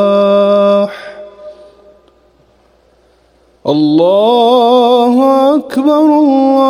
الفلاح الله أكبر الله